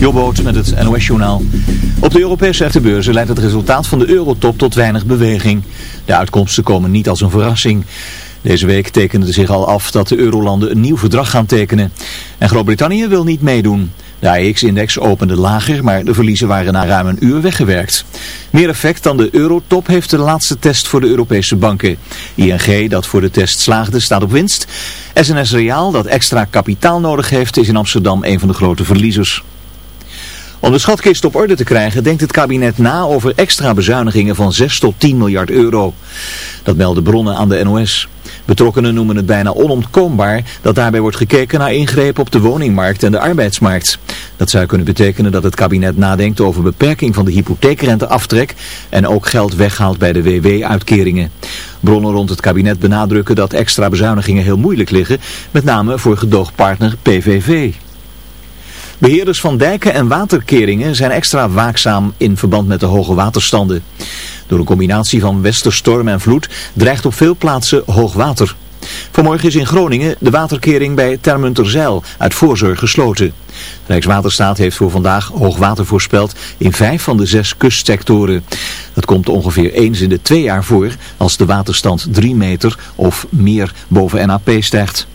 Jobboot met het NOS-journaal. Op de Europese beurzen leidt het resultaat van de eurotop tot weinig beweging. De uitkomsten komen niet als een verrassing. Deze week tekende zich al af dat de eurolanden een nieuw verdrag gaan tekenen. En Groot-Brittannië wil niet meedoen. De AEX-index opende lager, maar de verliezen waren na ruim een uur weggewerkt. Meer effect dan de eurotop heeft de laatste test voor de Europese banken. ING, dat voor de test slaagde, staat op winst. SNS Reaal, dat extra kapitaal nodig heeft, is in Amsterdam een van de grote verliezers. Om de schatkist op orde te krijgen denkt het kabinet na over extra bezuinigingen van 6 tot 10 miljard euro. Dat melden bronnen aan de NOS. Betrokkenen noemen het bijna onontkoombaar dat daarbij wordt gekeken naar ingrepen op de woningmarkt en de arbeidsmarkt. Dat zou kunnen betekenen dat het kabinet nadenkt over beperking van de hypotheekrenteaftrek en ook geld weghaalt bij de WW-uitkeringen. Bronnen rond het kabinet benadrukken dat extra bezuinigingen heel moeilijk liggen, met name voor gedoogpartner PVV. Beheerders van dijken en waterkeringen zijn extra waakzaam in verband met de hoge waterstanden. Door een combinatie van westerstorm en vloed dreigt op veel plaatsen hoogwater. Vanmorgen is in Groningen de waterkering bij Termunterzeil uit voorzorg gesloten. Rijkswaterstaat heeft voor vandaag hoogwater voorspeld in vijf van de zes kustsectoren. Dat komt ongeveer eens in de twee jaar voor als de waterstand drie meter of meer boven NAP stijgt.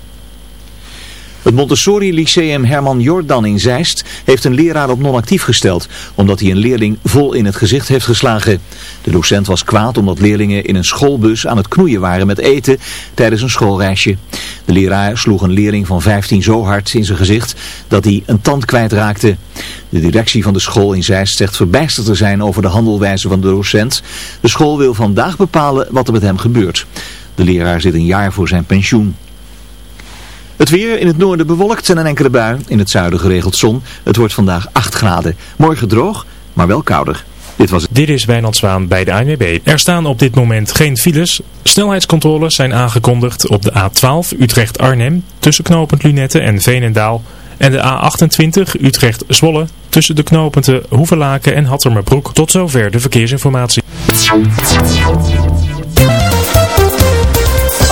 Het Montessori Lyceum Herman Jordan in Zeist heeft een leraar op non-actief gesteld, omdat hij een leerling vol in het gezicht heeft geslagen. De docent was kwaad omdat leerlingen in een schoolbus aan het knoeien waren met eten tijdens een schoolreisje. De leraar sloeg een leerling van 15 zo hard in zijn gezicht dat hij een tand kwijtraakte. De directie van de school in Zeist zegt verbijsterd te zijn over de handelwijze van de docent. De school wil vandaag bepalen wat er met hem gebeurt. De leraar zit een jaar voor zijn pensioen. Het weer in het noorden bewolkt en een enkele bui. In het zuiden geregeld zon. Het wordt vandaag 8 graden. Morgen droog, maar wel kouder. Dit, was dit is Wijnand Zwaan bij de ANWB. Er staan op dit moment geen files. Snelheidscontroles zijn aangekondigd op de A12 Utrecht-Arnhem tussen knooppunt Lunette en Veenendaal. En de A28 Utrecht-Zwolle tussen de knooppunten Hoevelaken en Hattermerbroek. Tot zover de verkeersinformatie.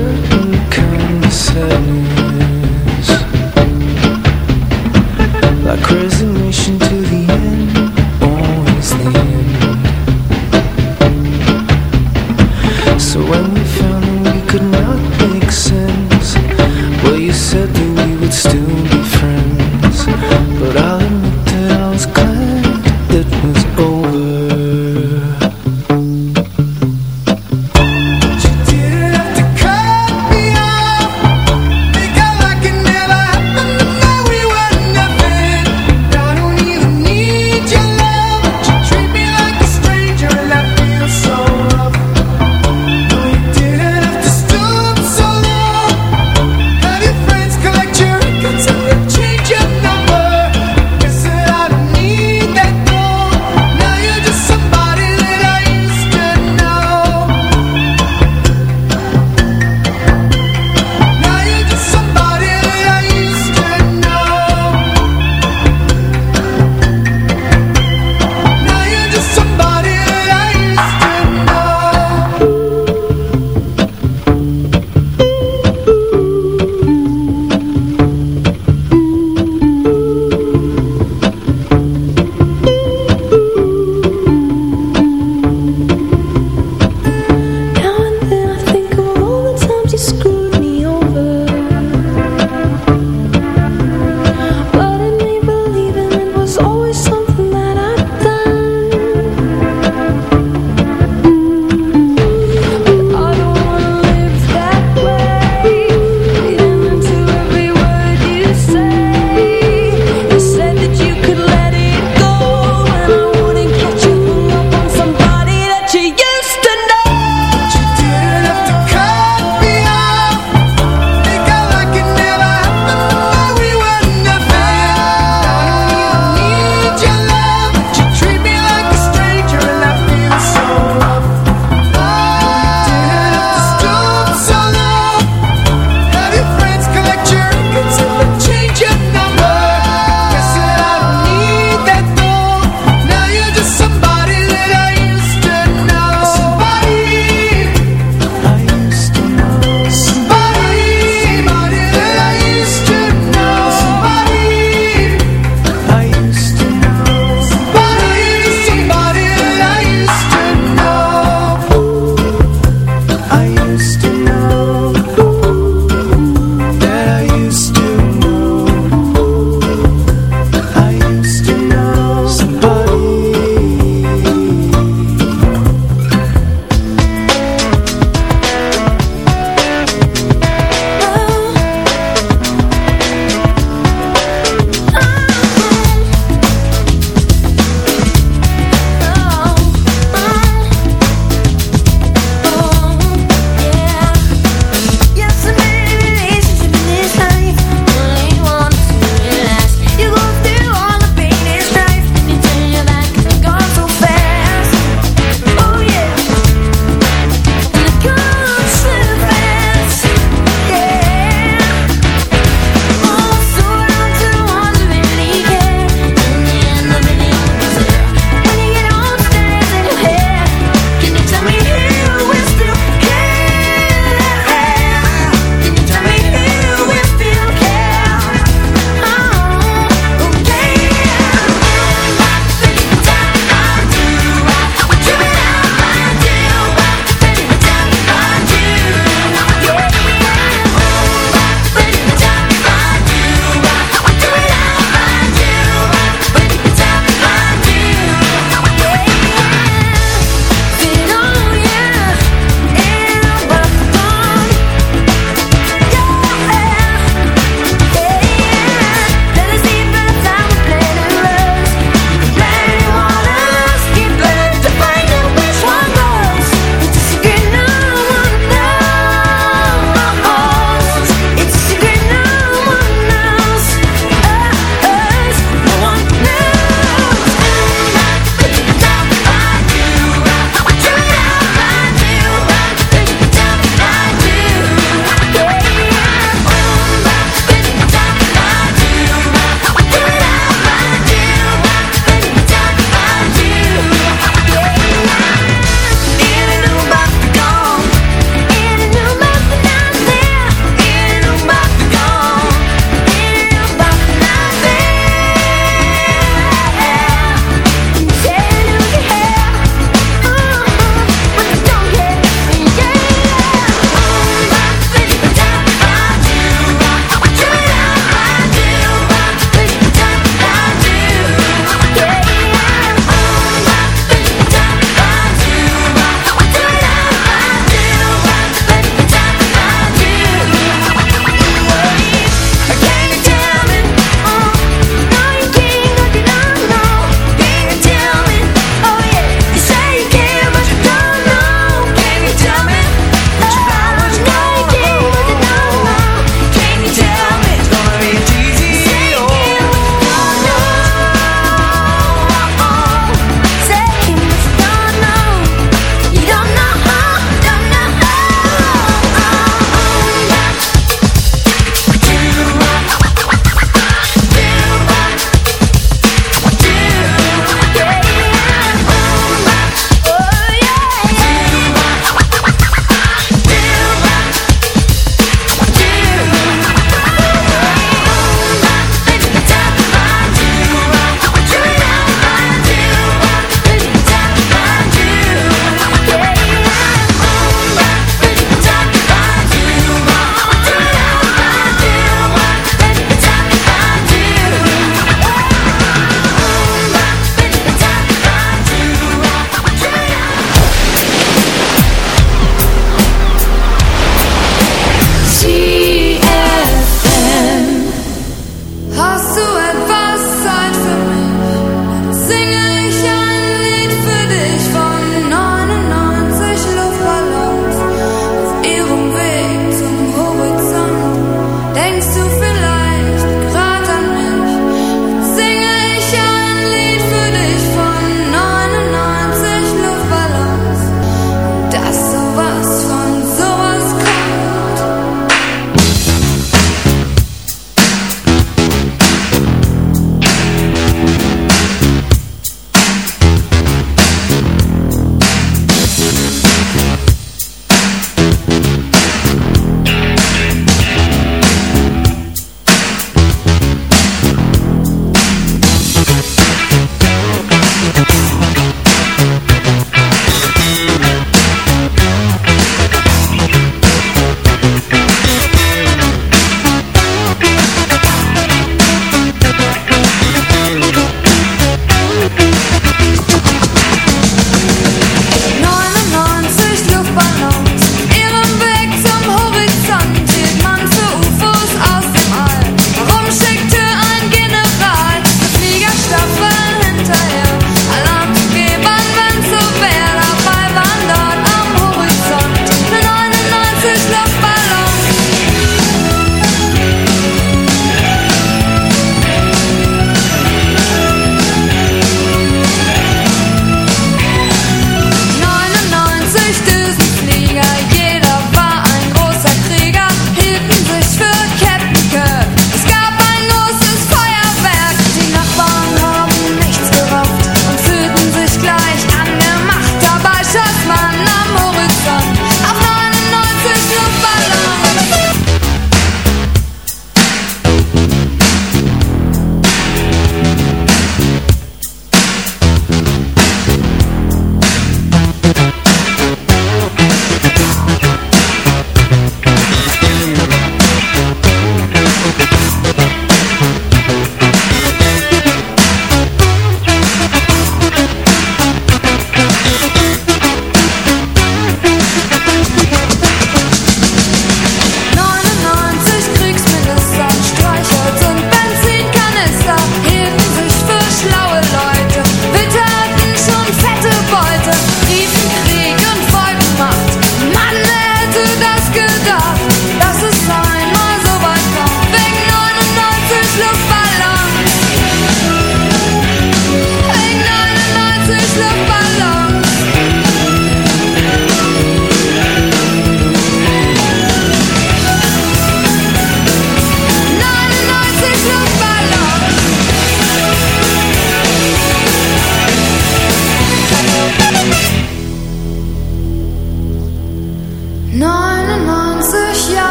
River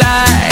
light.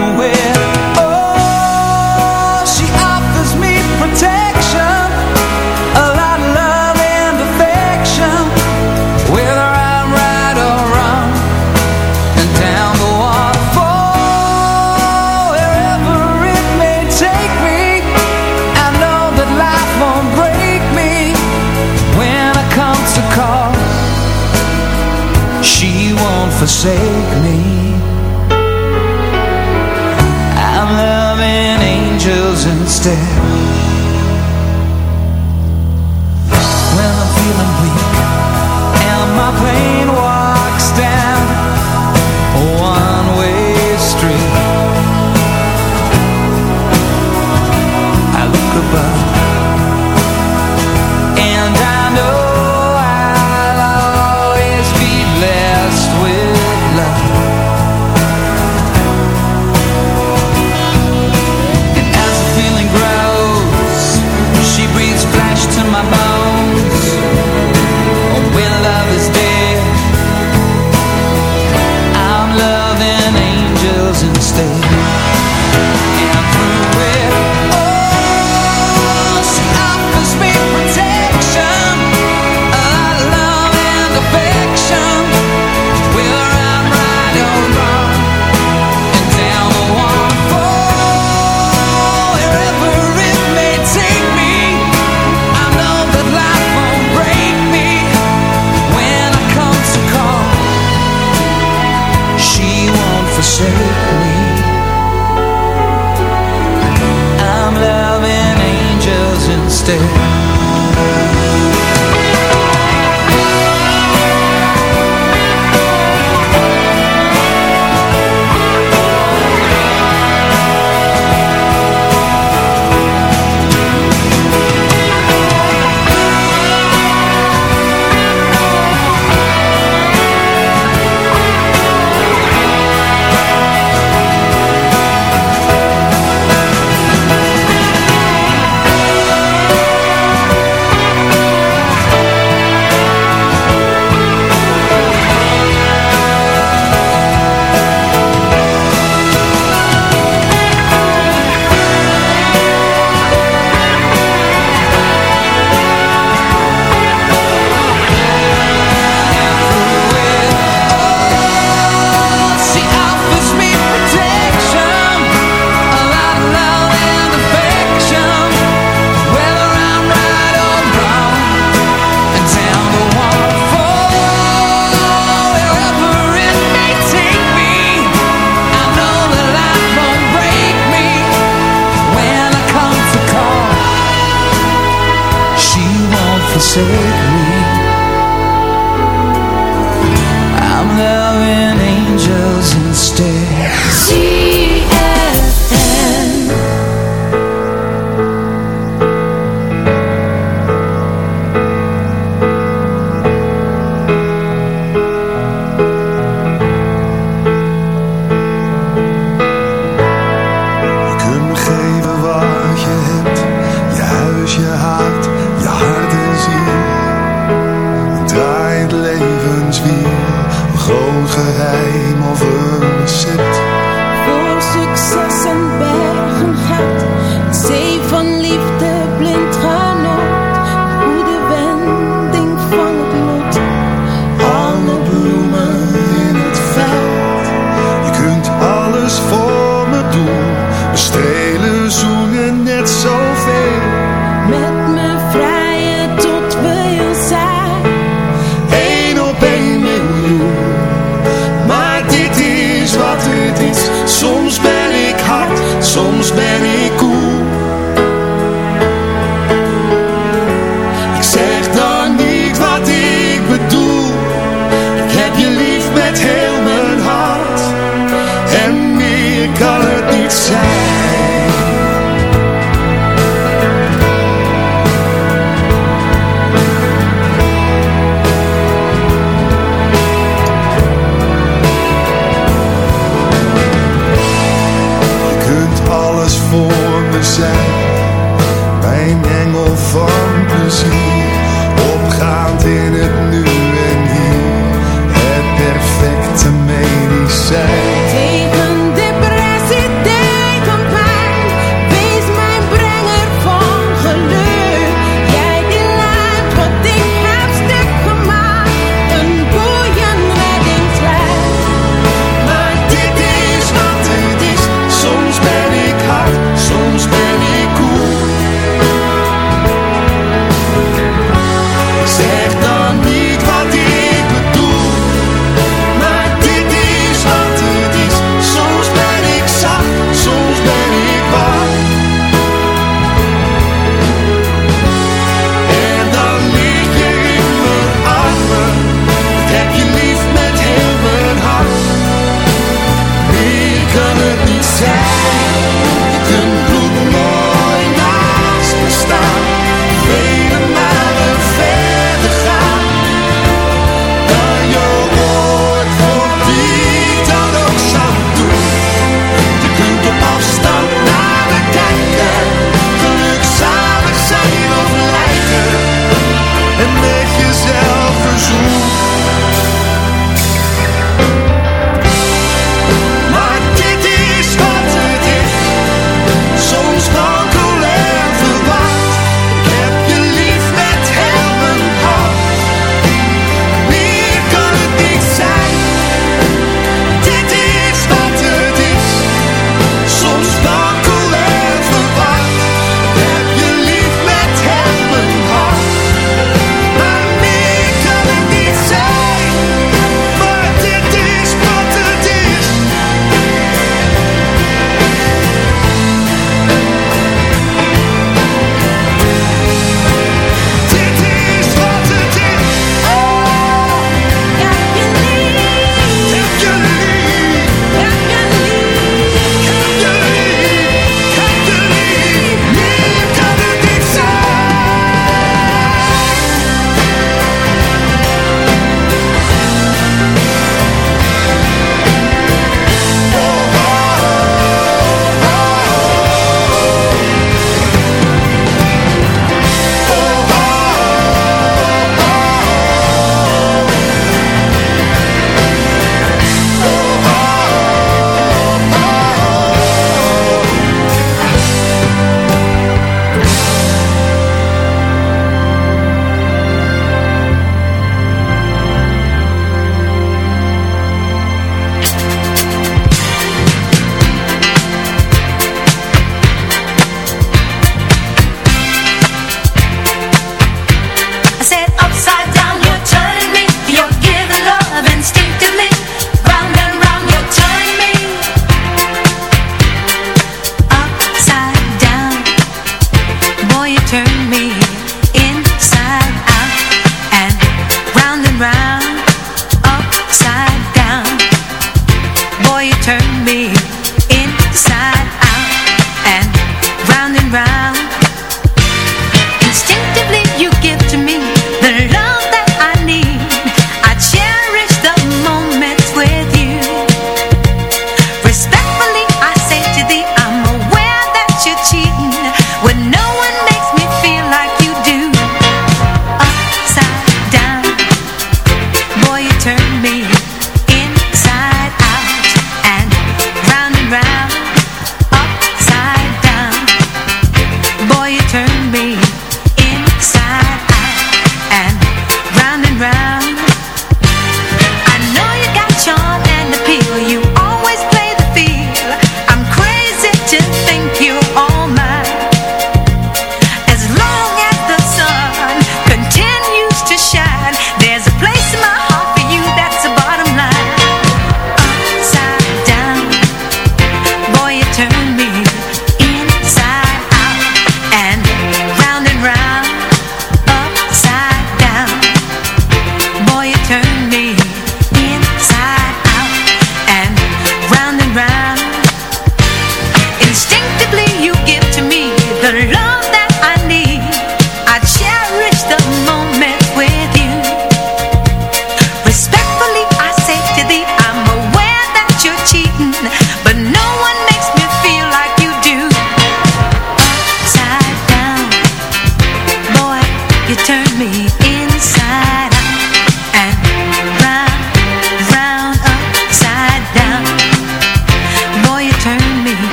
forsake